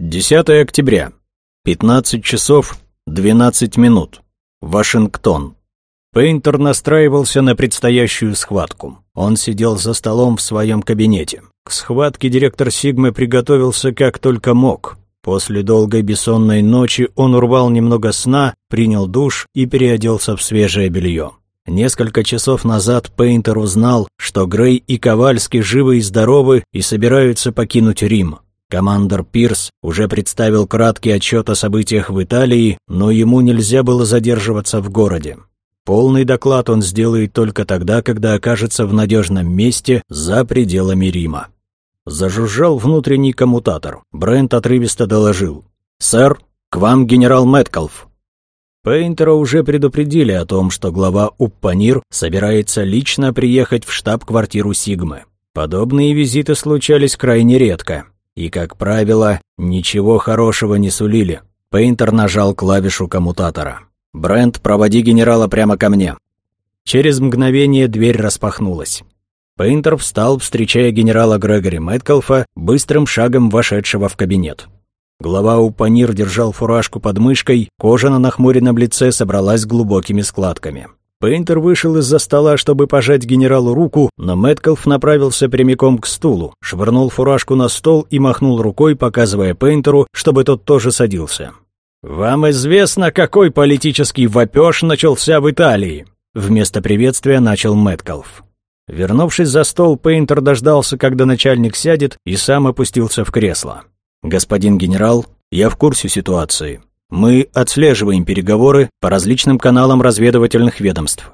10 октября. 15 часов 12 минут. Вашингтон. Пейнтер настраивался на предстоящую схватку. Он сидел за столом в своем кабинете. К схватке директор Сигмы приготовился как только мог. После долгой бессонной ночи он урвал немного сна, принял душ и переоделся в свежее белье. Несколько часов назад Пейнтер узнал, что Грей и Ковальский живы и здоровы и собираются покинуть Рим. Командор Пирс уже представил краткий отчет о событиях в Италии, но ему нельзя было задерживаться в городе. Полный доклад он сделает только тогда, когда окажется в надежном месте за пределами Рима. Зажужжал внутренний коммутатор. Брент отрывисто доложил. «Сэр, к вам генерал Мэткалф». Пейнтера уже предупредили о том, что глава Уппанир собирается лично приехать в штаб-квартиру Сигмы. Подобные визиты случались крайне редко и, как правило, ничего хорошего не сулили. Пейнтер нажал клавишу коммутатора. «Брент, проводи генерала прямо ко мне». Через мгновение дверь распахнулась. Пейнтер встал, встречая генерала Грегори Мэткалфа, быстрым шагом вошедшего в кабинет. Глава Упанир держал фуражку под мышкой, кожа на нахмуренном лице собралась глубокими складками. Пейнтер вышел из-за стола, чтобы пожать генералу руку, но Мэткалф направился прямиком к стулу, швырнул фуражку на стол и махнул рукой, показывая Пейнтеру, чтобы тот тоже садился. «Вам известно, какой политический вопеж начался в Италии?» Вместо приветствия начал Мэткалф. Вернувшись за стол, Пейнтер дождался, когда начальник сядет, и сам опустился в кресло. «Господин генерал, я в курсе ситуации. Мы отслеживаем переговоры по различным каналам разведывательных ведомств.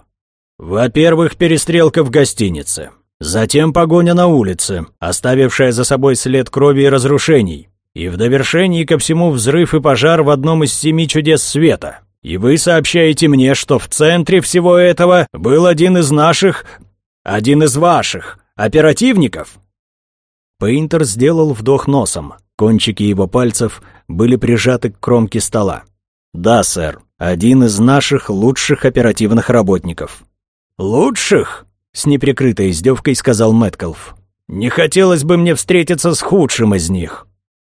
Во-первых, перестрелка в гостинице. Затем погоня на улице, оставившая за собой след крови и разрушений. И в довершении ко всему взрыв и пожар в одном из семи чудес света. И вы сообщаете мне, что в центре всего этого был один из наших... один из ваших оперативников?» Пейнтер сделал вдох носом. Кончики его пальцев были прижаты к кромке стола. «Да, сэр, один из наших лучших оперативных работников». «Лучших?» — с неприкрытой издевкой сказал Мэткалф. «Не хотелось бы мне встретиться с худшим из них».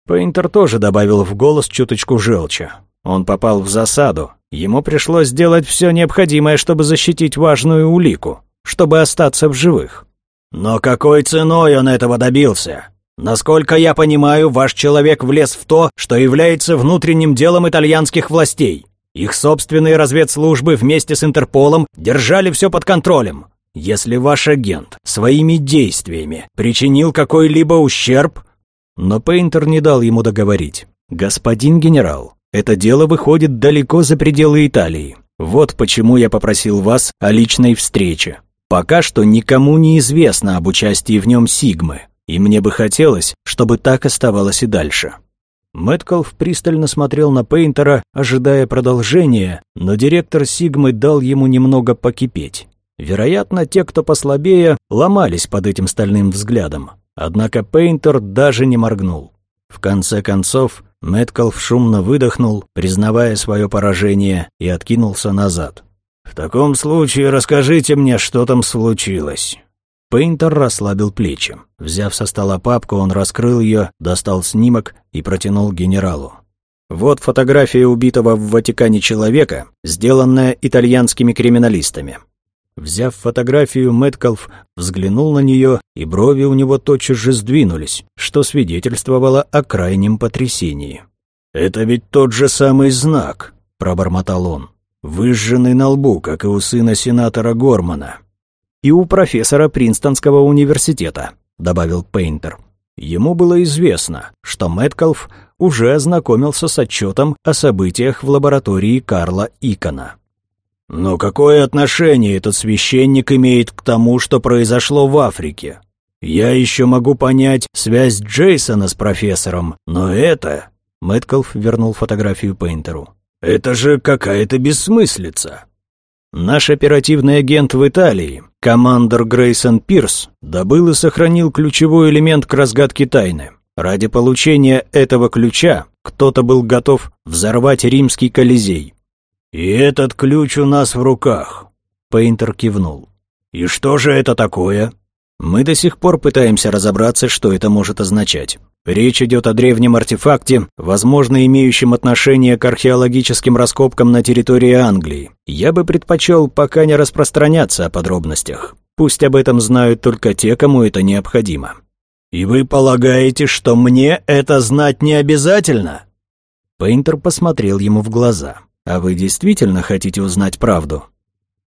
Пейнтер тоже добавил в голос чуточку желча. Он попал в засаду. Ему пришлось сделать все необходимое, чтобы защитить важную улику, чтобы остаться в живых. «Но какой ценой он этого добился?» Насколько я понимаю, ваш человек влез в то, что является внутренним делом итальянских властей. Их собственные разведслужбы вместе с Интерполом держали все под контролем. Если ваш агент своими действиями причинил какой-либо ущерб... Но Пейнтер не дал ему договорить. «Господин генерал, это дело выходит далеко за пределы Италии. Вот почему я попросил вас о личной встрече. Пока что никому не известно об участии в нем Сигмы. И мне бы хотелось, чтобы так оставалось и дальше. Мэткалф пристально смотрел на Пейнтера, ожидая продолжения, но директор Сигмы дал ему немного покипеть. Вероятно, те, кто послабее, ломались под этим стальным взглядом. Однако Пейнтер даже не моргнул. В конце концов, Мэткалф шумно выдохнул, признавая свое поражение, и откинулся назад. «В таком случае расскажите мне, что там случилось». Пейнтер расслабил плечи. Взяв со стола папку, он раскрыл ее, достал снимок и протянул генералу. Вот фотография убитого в Ватикане человека, сделанная итальянскими криминалистами. Взяв фотографию, Мэткалф взглянул на нее, и брови у него тотчас же сдвинулись, что свидетельствовало о крайнем потрясении. «Это ведь тот же самый знак», — пробормотал он, «выжженный на лбу, как и у сына сенатора Гормана и у профессора Принстонского университета», — добавил Пейнтер. Ему было известно, что Мэткалф уже ознакомился с отчетом о событиях в лаборатории Карла Икона. «Но какое отношение этот священник имеет к тому, что произошло в Африке? Я еще могу понять связь Джейсона с профессором, но это...» Мэткалф вернул фотографию Пейнтеру. «Это же какая-то бессмыслица!» Наш оперативный агент в Италии, командор Грейсон Пирс, добыл и сохранил ключевой элемент к разгадке тайны. Ради получения этого ключа кто-то был готов взорвать римский Колизей. «И этот ключ у нас в руках», — Пейнтер кивнул. «И что же это такое?» «Мы до сих пор пытаемся разобраться, что это может означать. Речь идет о древнем артефакте, возможно, имеющем отношение к археологическим раскопкам на территории Англии. Я бы предпочел пока не распространяться о подробностях. Пусть об этом знают только те, кому это необходимо. «И вы полагаете, что мне это знать не обязательно?» Пейнтер посмотрел ему в глаза. «А вы действительно хотите узнать правду?»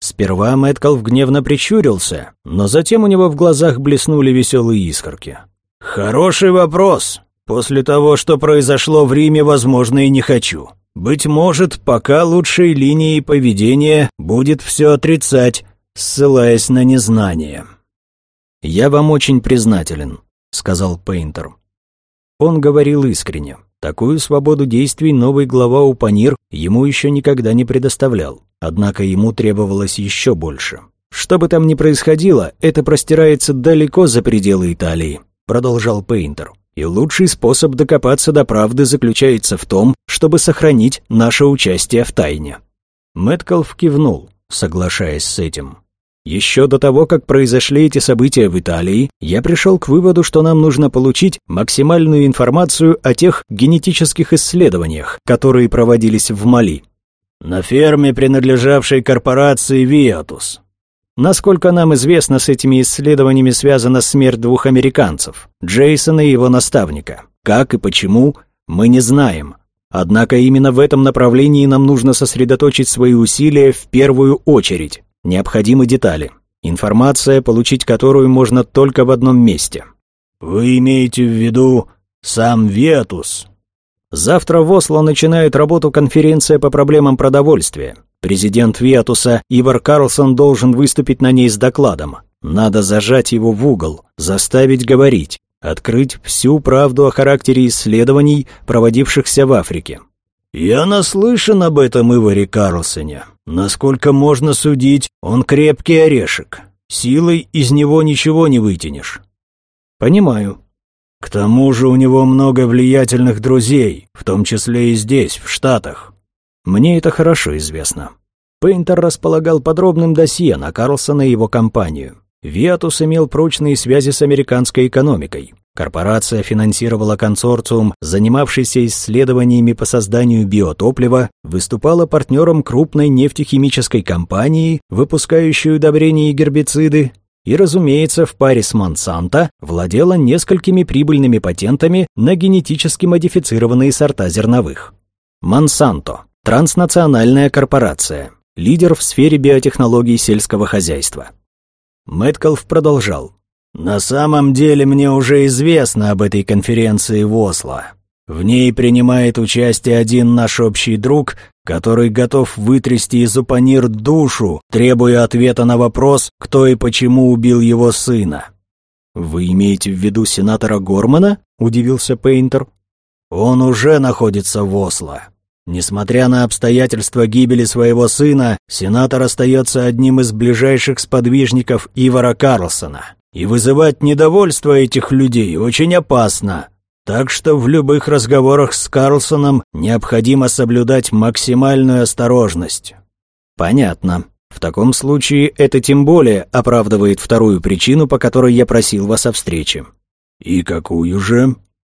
Сперва Мэткалф гневно прищурился, но затем у него в глазах блеснули веселые искорки. «Хороший вопрос. После того, что произошло в Риме, возможно, и не хочу. Быть может, пока лучшей линией поведения будет все отрицать, ссылаясь на незнание». «Я вам очень признателен», — сказал Пейнтер. Он говорил искренне. Такую свободу действий новый глава Упанир ему еще никогда не предоставлял. Однако ему требовалось еще больше. Что бы там ни происходило, это простирается далеко за пределы Италии, продолжал Пейнтер. И лучший способ докопаться до правды заключается в том, чтобы сохранить наше участие в тайне. Мэткалф кивнул, соглашаясь с этим. Еще до того, как произошли эти события в Италии, я пришел к выводу, что нам нужно получить максимальную информацию о тех генетических исследованиях, которые проводились в Мали. На ферме, принадлежавшей корпорации «Виатус». Насколько нам известно, с этими исследованиями связана смерть двух американцев, Джейсона и его наставника. Как и почему, мы не знаем. Однако именно в этом направлении нам нужно сосредоточить свои усилия в первую очередь. Необходимы детали. Информация, получить которую можно только в одном месте. «Вы имеете в виду сам Ветус?» Завтра в Осло начинает работу конференция по проблемам продовольствия. Президент Виатуса Ивар Карлсон должен выступить на ней с докладом. Надо зажать его в угол, заставить говорить, открыть всю правду о характере исследований, проводившихся в Африке. «Я наслышан об этом Иваре Карлсоне. Насколько можно судить, он крепкий орешек. Силой из него ничего не вытянешь». «Понимаю», к тому же у него много влиятельных друзей, в том числе и здесь, в Штатах. Мне это хорошо известно. Пейнтер располагал подробным досье на Карлсона и его компанию. Виатус имел прочные связи с американской экономикой. Корпорация финансировала консорциум, занимавшийся исследованиями по созданию биотоплива, выступала партнером крупной нефтехимической компании, выпускающей удобрения и гербициды, и, разумеется, в паре с Монсанто владела несколькими прибыльными патентами на генетически модифицированные сорта зерновых. Монсанто – транснациональная корпорация, лидер в сфере биотехнологий сельского хозяйства. Мэткалф продолжал. «На самом деле мне уже известно об этой конференции в Осло. В ней принимает участие один наш общий друг, который готов вытрясти из Упанир душу, требуя ответа на вопрос, кто и почему убил его сына. «Вы имеете в виду сенатора Гормана?» – удивился Пейнтер. «Он уже находится в Осло. Несмотря на обстоятельства гибели своего сына, сенатор остается одним из ближайших сподвижников Ивара Карлсона. И вызывать недовольство этих людей очень опасно, так что в любых разговорах с Карлсоном необходимо соблюдать максимальную осторожность. Понятно. В таком случае это тем более оправдывает вторую причину, по которой я просил вас о встрече. И какую же?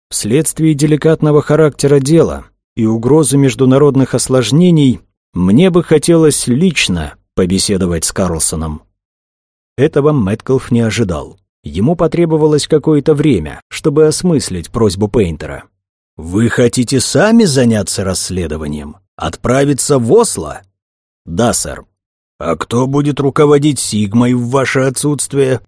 Вследствие деликатного характера дела и угрозы международных осложнений, мне бы хотелось лично побеседовать с Карлсоном. Этого Мэткалф не ожидал. Ему потребовалось какое-то время, чтобы осмыслить просьбу Пейнтера. «Вы хотите сами заняться расследованием? Отправиться в Осло?» «Да, сэр». «А кто будет руководить Сигмой в ваше отсутствие?»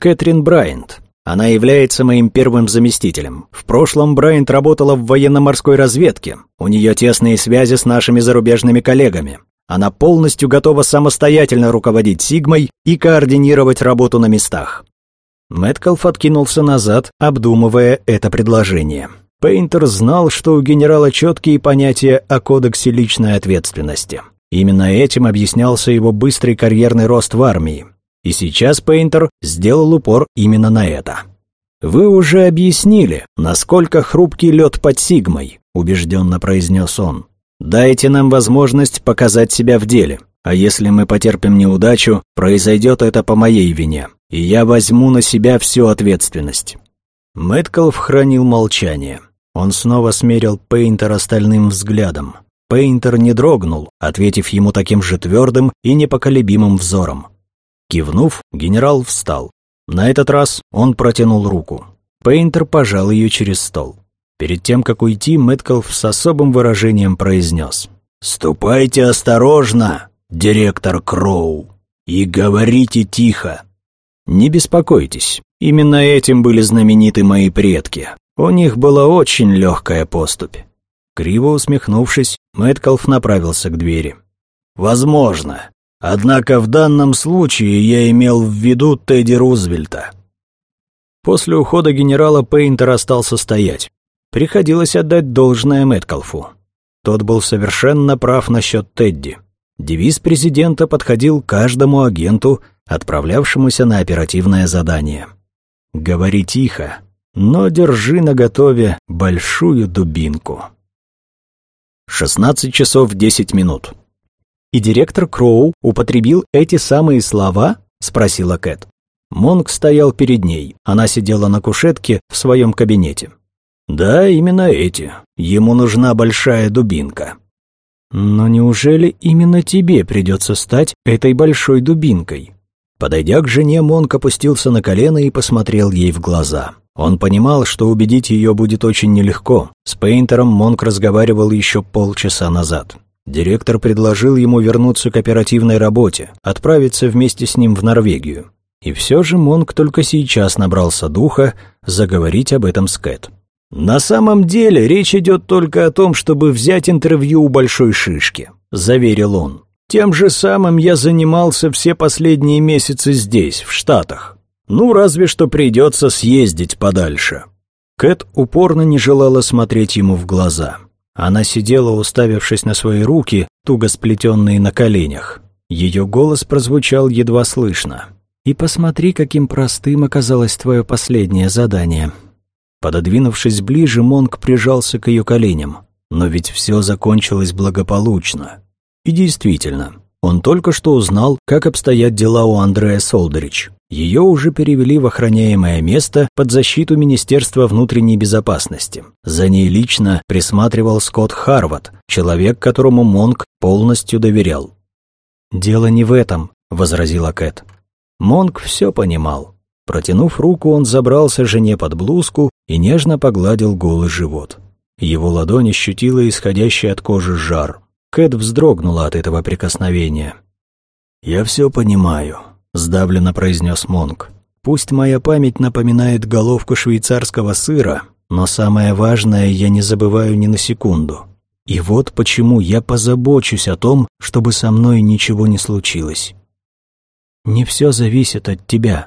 «Кэтрин Брайант. Она является моим первым заместителем. В прошлом Брайант работала в военно-морской разведке. У нее тесные связи с нашими зарубежными коллегами. Она полностью готова самостоятельно руководить Сигмой и координировать работу на местах. Мэткалф откинулся назад, обдумывая это предложение. Пейнтер знал, что у генерала четкие понятия о кодексе личной ответственности. Именно этим объяснялся его быстрый карьерный рост в армии. И сейчас Пейнтер сделал упор именно на это. «Вы уже объяснили, насколько хрупкий лед под Сигмой», — убежденно произнес он. «Дайте нам возможность показать себя в деле. А если мы потерпим неудачу, произойдет это по моей вине, и я возьму на себя всю ответственность. Мэткалф хранил молчание. Он снова смерил Пейнтера стальным взглядом. Пейнтер не дрогнул, ответив ему таким же твердым и непоколебимым взором. Кивнув, генерал встал. На этот раз он протянул руку. Пейнтер пожал ее через стол. Перед тем, как уйти, Мэткалф с особым выражением произнес. «Ступайте осторожно, директор Кроу, и говорите тихо». «Не беспокойтесь, именно этим были знамениты мои предки. У них была очень легкая поступь». Криво усмехнувшись, Мэткалф направился к двери. «Возможно. Однако в данном случае я имел в виду Тедди Рузвельта». После ухода генерала Пейнтер остался стоять. Приходилось отдать должное Мэткалфу. Тот был совершенно прав насчет Тедди. Девиз президента подходил каждому агенту, отправлявшемуся на оперативное задание. «Говори тихо, но держи наготове большую дубинку». 16 часов 10 минут. «И директор Кроу употребил эти самые слова?» — спросила Кэт. Монк стоял перед ней. Она сидела на кушетке в своем кабинете. Да, именно эти. Ему нужна большая дубинка. Но неужели именно тебе придется стать этой большой дубинкой? Подойдя к жене, Монк опустился на колено и посмотрел ей в глаза. Он понимал, что убедить ее будет очень нелегко. С Пейнтером Монк разговаривал еще полчаса назад. Директор предложил ему вернуться к оперативной работе, отправиться вместе с ним в Норвегию. И все же Монк только сейчас набрался духа заговорить об этом с Кэт. «На самом деле речь идет только о том, чтобы взять интервью у Большой Шишки», — заверил он. «Тем же самым я занимался все последние месяцы здесь, в Штатах. Ну, разве что придется съездить подальше». Кэт упорно не желала смотреть ему в глаза. Она сидела, уставившись на свои руки, туго сплетенные на коленях. Ее голос прозвучал едва слышно. «И посмотри, каким простым оказалось твое последнее задание. Пододвинувшись ближе, Монк прижался к ее коленям. Но ведь все закончилось благополучно. И действительно, он только что узнал, как обстоят дела у Андрея Солдерич. Ее уже перевели в охраняемое место под защиту Министерства внутренней безопасности. За ней лично присматривал Скотт Харват, человек, которому Монк полностью доверял. «Дело не в этом», — возразила Кэт. Монк все понимал. Протянув руку, он забрался жене под блузку и нежно погладил голый живот. Его ладонь ощутила исходящий от кожи жар. Кэт вздрогнула от этого прикосновения. «Я все понимаю», — сдавленно произнес Монк. «Пусть моя память напоминает головку швейцарского сыра, но самое важное я не забываю ни на секунду. И вот почему я позабочусь о том, чтобы со мной ничего не случилось. Не все зависит от тебя».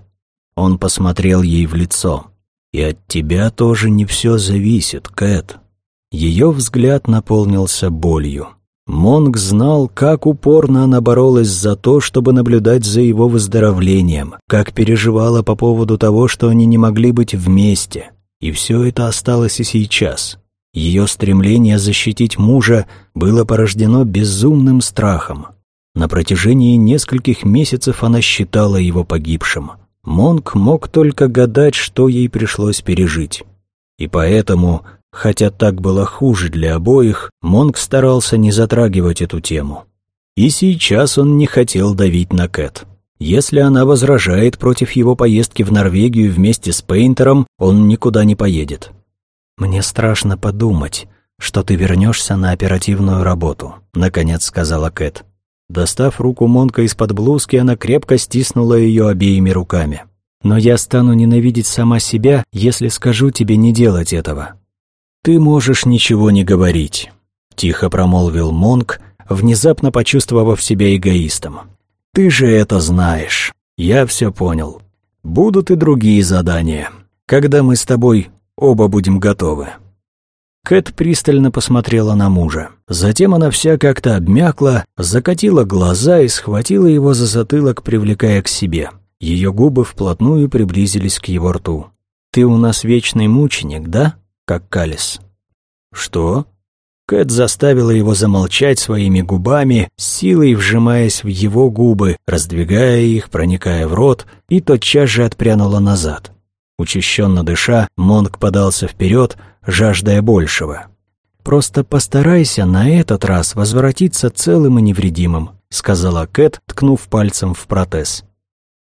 Он посмотрел ей в лицо. «И от тебя тоже не все зависит, Кэт». Ее взгляд наполнился болью. Монг знал, как упорно она боролась за то, чтобы наблюдать за его выздоровлением, как переживала по поводу того, что они не могли быть вместе. И все это осталось и сейчас. Ее стремление защитить мужа было порождено безумным страхом. На протяжении нескольких месяцев она считала его погибшим. Монк мог только гадать, что ей пришлось пережить. И поэтому, хотя так было хуже для обоих, Монк старался не затрагивать эту тему. И сейчас он не хотел давить на Кэт. Если она возражает против его поездки в Норвегию вместе с Пейнтером, он никуда не поедет. «Мне страшно подумать, что ты вернешься на оперативную работу», — наконец сказала Кэт. Достав руку Монка из-под блузки, она крепко стиснула ее обеими руками. «Но я стану ненавидеть сама себя, если скажу тебе не делать этого». «Ты можешь ничего не говорить», — тихо промолвил Монк, внезапно почувствовав себя эгоистом. «Ты же это знаешь. Я все понял. Будут и другие задания, когда мы с тобой оба будем готовы». Кэт пристально посмотрела на мужа. Затем она вся как-то обмякла, закатила глаза и схватила его за затылок, привлекая к себе. Ее губы вплотную приблизились к его рту. «Ты у нас вечный мученик, да?» Как Калис. «Что?» Кэт заставила его замолчать своими губами, силой вжимаясь в его губы, раздвигая их, проникая в рот, и тотчас же отпрянула назад. Учащенно дыша, Монг подался вперед, жаждая большего. «Просто постарайся на этот раз возвратиться целым и невредимым», сказала Кэт, ткнув пальцем в протез.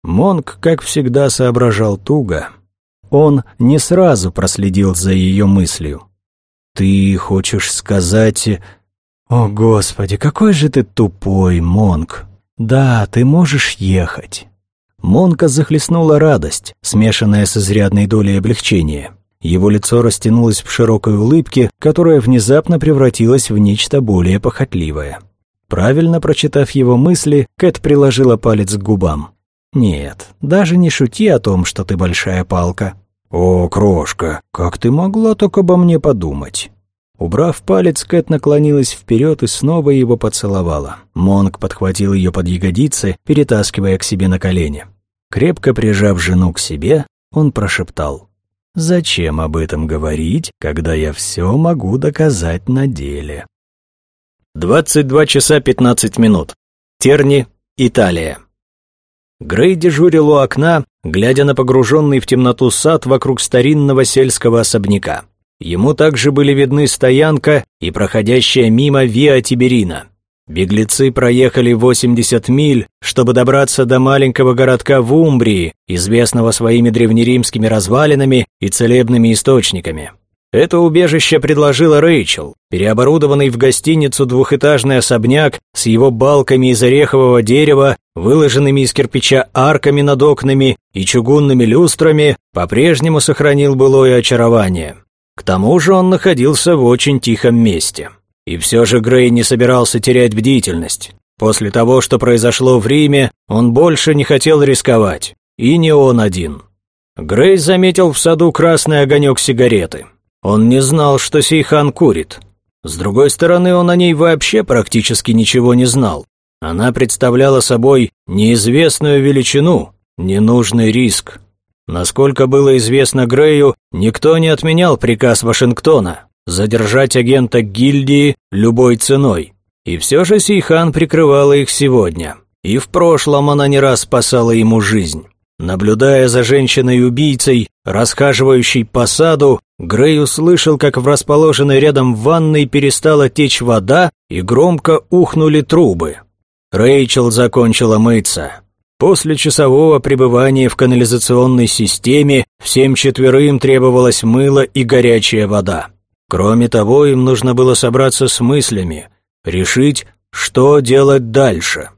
Монг, как всегда, соображал туго. Он не сразу проследил за ее мыслью. «Ты хочешь сказать...» «О, Господи, какой же ты тупой, Монг! Да, ты можешь ехать!» Монка захлестнула радость, смешанная с изрядной долей облегчения. Его лицо растянулось в широкой улыбке, которая внезапно превратилась в нечто более похотливое. Правильно прочитав его мысли, Кэт приложила палец к губам. «Нет, даже не шути о том, что ты большая палка». «О, крошка, как ты могла так обо мне подумать?» Убрав палец, Кэт наклонилась вперед и снова его поцеловала. Монг подхватил ее под ягодицы, перетаскивая к себе на колени. Крепко прижав жену к себе, он прошептал. Зачем об этом говорить, когда я все могу доказать на деле? 22 часа 15 минут. Терни, Италия. Грей дежурил у окна, глядя на погруженный в темноту сад вокруг старинного сельского особняка. Ему также были видны стоянка и проходящая мимо Виа Тиберина. Беглецы проехали 80 миль, чтобы добраться до маленького городка в Умбрии, известного своими древнеримскими развалинами и целебными источниками. Это убежище предложила Рэйчел, переоборудованный в гостиницу двухэтажный особняк с его балками из орехового дерева, выложенными из кирпича арками над окнами и чугунными люстрами, по-прежнему сохранил былое очарование. К тому же он находился в очень тихом месте. И все же Грей не собирался терять бдительность. После того, что произошло в Риме, он больше не хотел рисковать. И не он один. Грей заметил в саду красный огонек сигареты. Он не знал, что Сейхан курит. С другой стороны, он о ней вообще практически ничего не знал. Она представляла собой неизвестную величину, ненужный риск. Насколько было известно Грею, никто не отменял приказ Вашингтона задержать агента гильдии любой ценой. И все же Сейхан прикрывала их сегодня. И в прошлом она не раз спасала ему жизнь. Наблюдая за женщиной-убийцей, расхаживающей по саду, Грей услышал, как в расположенной рядом ванной перестала течь вода и громко ухнули трубы. Рэйчел закончила мыться. После часового пребывания в канализационной системе всем четверым требовалось мыло и горячая вода. Кроме того, им нужно было собраться с мыслями, решить, что делать дальше.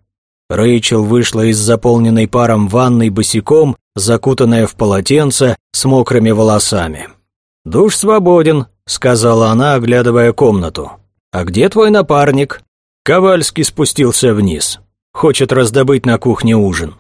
Рэйчел вышла из заполненной паром ванной босиком, закутанная в полотенце, с мокрыми волосами. «Душ свободен», — сказала она, оглядывая комнату. «А где твой напарник?» Ковальский спустился вниз. Хочет раздобыть на кухне ужин.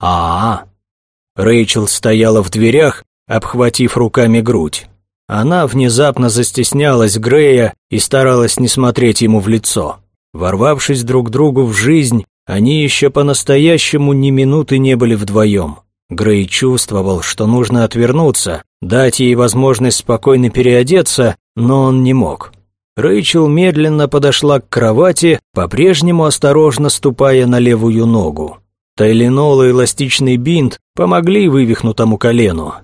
а, -а, -а. Рэйчел стояла в дверях, обхватив руками грудь. Она внезапно застеснялась Грея и старалась не смотреть ему в лицо. Ворвавшись друг другу в жизнь, они еще по-настоящему ни минуты не были вдвоем. Грей чувствовал, что нужно отвернуться, дать ей возможность спокойно переодеться, но он не мог. Рэйчел медленно подошла к кровати, по-прежнему осторожно ступая на левую ногу. Тайленол и эластичный бинт помогли вывихнутому колену,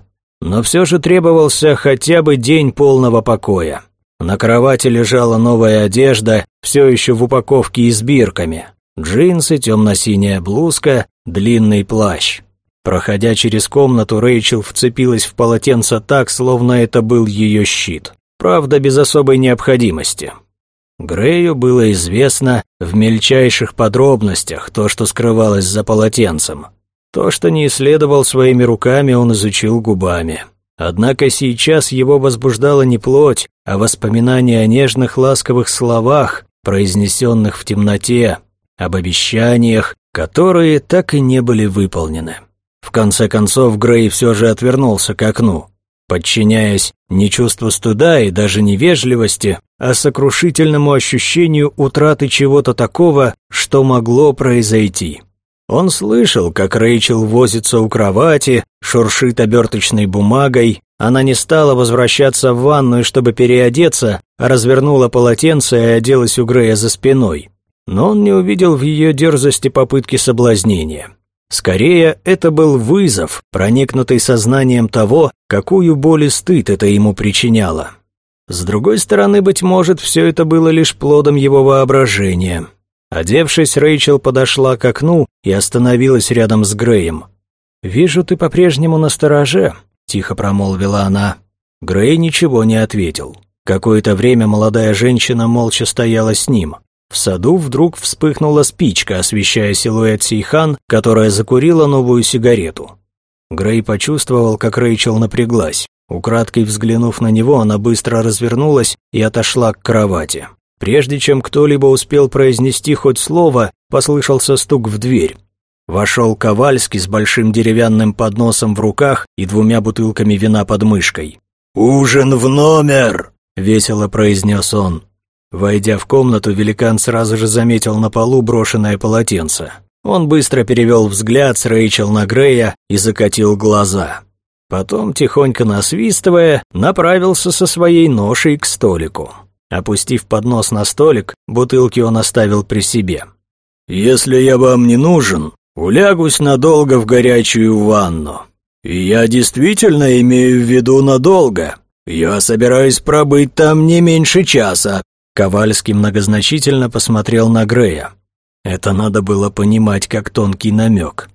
но все же требовался хотя бы день полного покоя. На кровати лежала новая одежда, все еще в упаковке и с бирками. Джинсы, темно-синяя блузка, длинный плащ. Проходя через комнату, Рэйчел вцепилась в полотенце так, словно это был ее щит. Правда, без особой необходимости. Грею было известно в мельчайших подробностях то, что скрывалось за полотенцем. То, что не исследовал своими руками, он изучил губами. Однако сейчас его возбуждала не плоть, а воспоминания о нежных ласковых словах, произнесенных в темноте, об обещаниях, которые так и не были выполнены. В конце концов Грей все же отвернулся к окну, подчиняясь не чувству стыда и даже невежливости, а сокрушительному ощущению утраты чего-то такого, что могло произойти. Он слышал, как Рэйчел возится у кровати, шуршит оберточной бумагой. Она не стала возвращаться в ванную, чтобы переодеться, а развернула полотенце и оделась у Грея за спиной. Но он не увидел в ее дерзости попытки соблазнения. Скорее, это был вызов, проникнутый сознанием того, какую боль и стыд это ему причиняло. С другой стороны, быть может, все это было лишь плодом его воображения. Одевшись, Рэйчел подошла к окну и остановилась рядом с Греем. «Вижу, ты по-прежнему на стороже», — тихо промолвила она. Грей ничего не ответил. Какое-то время молодая женщина молча стояла с ним. В саду вдруг вспыхнула спичка, освещая силуэт Сейхан, которая закурила новую сигарету. Грей почувствовал, как Рэйчел напряглась. Украдкой взглянув на него, она быстро развернулась и отошла к кровати. Прежде чем кто-либо успел произнести хоть слово, послышался стук в дверь. Вошел Ковальский с большим деревянным подносом в руках и двумя бутылками вина под мышкой. «Ужин в номер!» — весело произнес он. Войдя в комнату, великан сразу же заметил на полу брошенное полотенце. Он быстро перевел взгляд с Рэйчел на Грея и закатил глаза. Потом, тихонько насвистывая, направился со своей ношей к столику. Опустив поднос на столик, бутылки он оставил при себе. «Если я вам не нужен, улягусь надолго в горячую ванну. И я действительно имею в виду надолго. Я собираюсь пробыть там не меньше часа, Ковальский многозначительно посмотрел на Грея. Это надо было понимать как тонкий намек.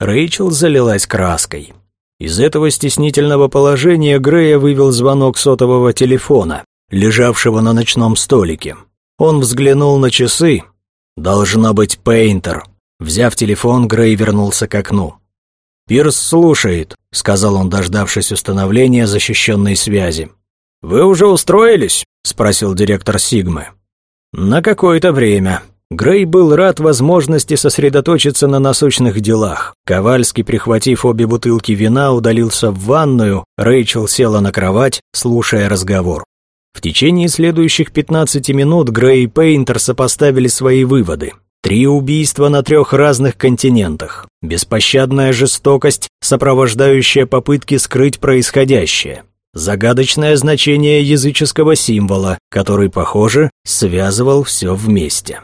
Рэйчел залилась краской. Из этого стеснительного положения Грея вывел звонок сотового телефона, лежавшего на ночном столике. Он взглянул на часы. «Должно быть Пейнтер». Взяв телефон, Грей вернулся к окну. «Пирс слушает», — сказал он, дождавшись установления защищенной связи. «Вы уже устроились?» – спросил директор Сигмы. «На какое-то время». Грей был рад возможности сосредоточиться на насущных делах. Ковальский, прихватив обе бутылки вина, удалился в ванную, Рэйчел села на кровать, слушая разговор. В течение следующих 15 минут Грей и Пейнтер сопоставили свои выводы. Три убийства на трех разных континентах. Беспощадная жестокость, сопровождающая попытки скрыть происходящее загадочное значение языческого символа, который, похоже, связывал все вместе.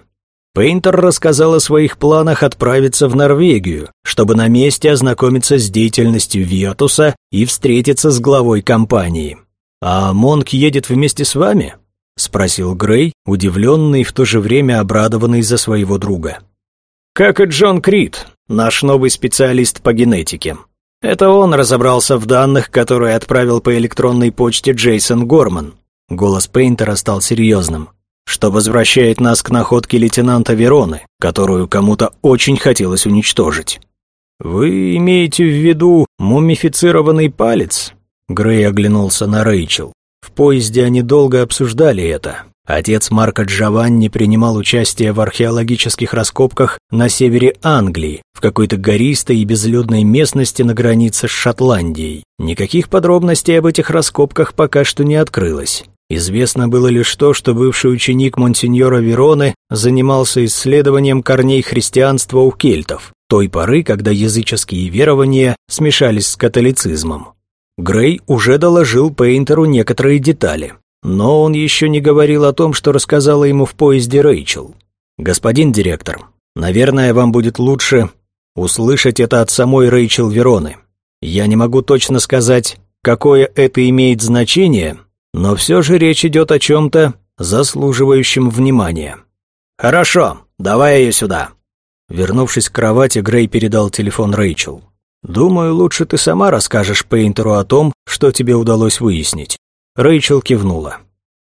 Пейнтер рассказал о своих планах отправиться в Норвегию, чтобы на месте ознакомиться с деятельностью Виатуса и встретиться с главой компании. «А Монк едет вместе с вами?» — спросил Грей, удивленный и в то же время обрадованный за своего друга. «Как и Джон Крид, наш новый специалист по генетике», это он разобрался в данных, которые отправил по электронной почте Джейсон Горман. Голос Пейнтера стал серьезным. Что возвращает нас к находке лейтенанта Вероны, которую кому-то очень хотелось уничтожить. «Вы имеете в виду мумифицированный палец?» Грей оглянулся на Рэйчел. В поезде они долго обсуждали это. Отец Марка Джованни принимал участие в археологических раскопках на севере Англии, в какой-то гористой и безлюдной местности на границе с Шотландией. Никаких подробностей об этих раскопках пока что не открылось. Известно было лишь то, что бывший ученик монсеньора Вероны занимался исследованием корней христианства у кельтов, той поры, когда языческие верования смешались с католицизмом. Грей уже доложил Пейнтеру некоторые детали. Но он еще не говорил о том, что рассказала ему в поезде Рэйчел. «Господин директор, наверное, вам будет лучше услышать это от самой Рэйчел Вероны. Я не могу точно сказать, какое это имеет значение, но все же речь идет о чем-то, заслуживающем внимания». «Хорошо, давай ее сюда». Вернувшись к кровати, Грей передал телефон Рэйчел. «Думаю, лучше ты сама расскажешь Пейнтеру о том, что тебе удалось выяснить. Рэйчел кивнула.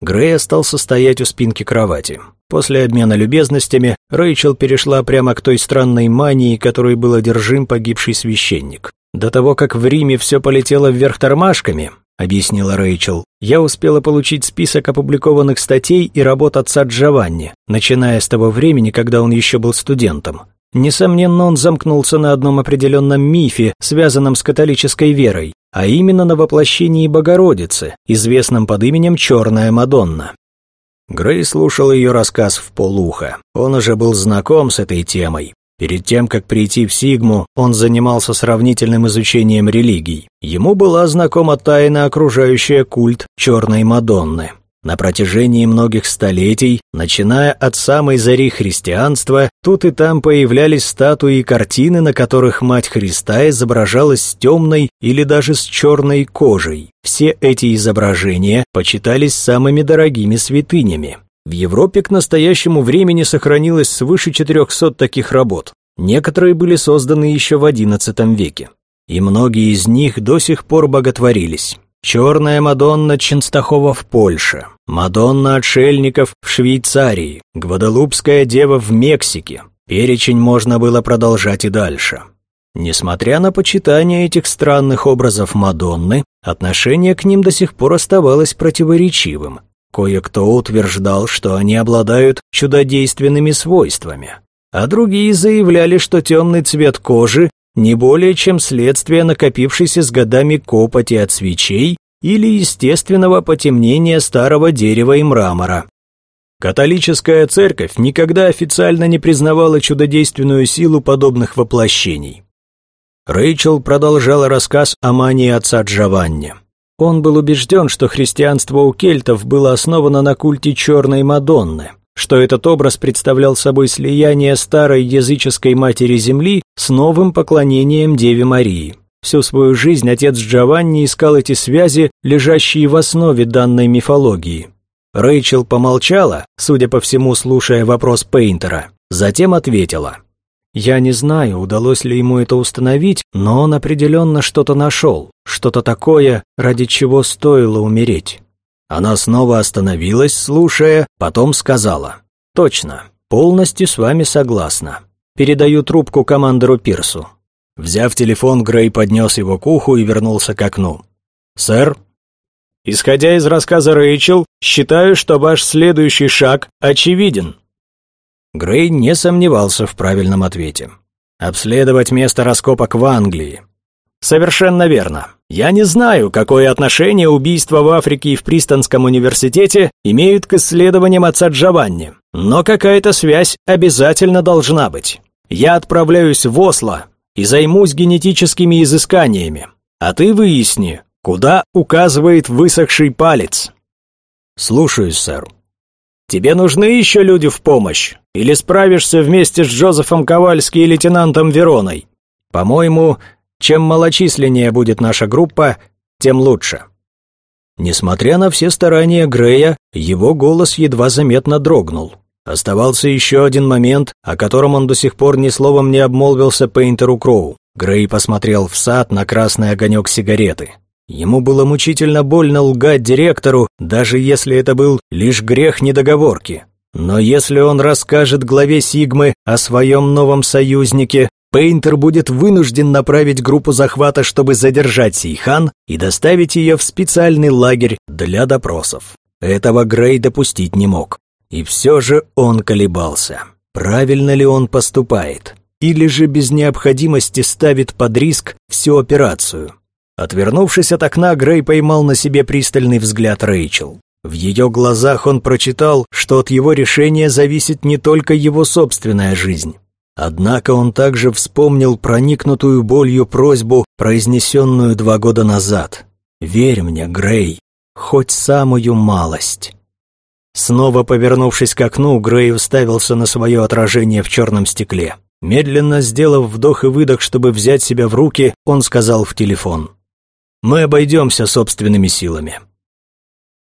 Грей остался стоять у спинки кровати. После обмена любезностями Рэйчел перешла прямо к той странной мании, которой был одержим погибший священник. «До того, как в Риме все полетело вверх тормашками», — объяснила Рэйчел, «я успела получить список опубликованных статей и работ отца Джованни, начиная с того времени, когда он еще был студентом. Несомненно, он замкнулся на одном определенном мифе, связанном с католической верой, а именно на воплощении Богородицы, известном под именем Черная Мадонна. Грей слушал ее рассказ в полуха. Он уже был знаком с этой темой. Перед тем, как прийти в Сигму, он занимался сравнительным изучением религий. Ему была знакома тайна, окружающая культ Черной Мадонны. На протяжении многих столетий, начиная от самой зари христианства, тут и там появлялись статуи и картины, на которых Мать Христа изображалась с темной или даже с черной кожей. Все эти изображения почитались самыми дорогими святынями. В Европе к настоящему времени сохранилось свыше 400 таких работ. Некоторые были созданы еще в XI веке. И многие из них до сих пор боготворились. Черная Мадонна Ченстахова в Польше, Мадонна Отшельников в Швейцарии, Гваделупская Дева в Мексике. Перечень можно было продолжать и дальше. Несмотря на почитание этих странных образов Мадонны, отношение к ним до сих пор оставалось противоречивым. Кое-кто утверждал, что они обладают чудодейственными свойствами, а другие заявляли, что темный цвет кожи не более чем следствие накопившейся с годами копоти от свечей или естественного потемнения старого дерева и мрамора. Католическая церковь никогда официально не признавала чудодейственную силу подобных воплощений. Рэйчел продолжала рассказ о мании отца Джованни. Он был убежден, что христианство у кельтов было основано на культе Черной Мадонны, что этот образ представлял собой слияние старой языческой матери Земли с новым поклонением Деве Марии. Всю свою жизнь отец Джованни искал эти связи, лежащие в основе данной мифологии. Рэйчел помолчала, судя по всему, слушая вопрос Пейнтера, затем ответила. «Я не знаю, удалось ли ему это установить, но он определенно что-то нашел, что-то такое, ради чего стоило умереть». Она снова остановилась, слушая, потом сказала. «Точно, полностью с вами согласна. Передаю трубку командору Пирсу». Взяв телефон, Грей поднес его к уху и вернулся к окну. «Сэр?» «Исходя из рассказа Рэйчел, считаю, что ваш следующий шаг очевиден». Грей не сомневался в правильном ответе. «Обследовать место раскопок в Англии. Совершенно верно. Я не знаю, какое отношение убийства в Африке и в Пристонском университете имеют к исследованиям отца Джованни, но какая-то связь обязательно должна быть. Я отправляюсь в Осло и займусь генетическими изысканиями, а ты выясни, куда указывает высохший палец. Слушаюсь, сэр. Тебе нужны еще люди в помощь? Или справишься вместе с Джозефом Ковальски и лейтенантом Вероной? По-моему, чем малочисленнее будет наша группа, тем лучше. Несмотря на все старания Грея, его голос едва заметно дрогнул. Оставался еще один момент, о котором он до сих пор ни словом не обмолвился Пейнтеру Кроу. Грей посмотрел в сад на красный огонек сигареты. Ему было мучительно больно лгать директору, даже если это был лишь грех недоговорки. Но если он расскажет главе Сигмы о своем новом союзнике, Пейнтер будет вынужден направить группу захвата, чтобы задержать Сейхан и доставить ее в специальный лагерь для допросов. Этого Грей допустить не мог. И все же он колебался. Правильно ли он поступает? Или же без необходимости ставит под риск всю операцию? Отвернувшись от окна, Грей поймал на себе пристальный взгляд Рэйчел. В ее глазах он прочитал, что от его решения зависит не только его собственная жизнь. Однако он также вспомнил проникнутую болью просьбу, произнесенную два года назад. «Верь мне, Грей, хоть самую малость». Снова повернувшись к окну, Грей уставился на свое отражение в черном стекле. Медленно сделав вдох и выдох, чтобы взять себя в руки, он сказал в телефон. «Мы обойдемся собственными силами.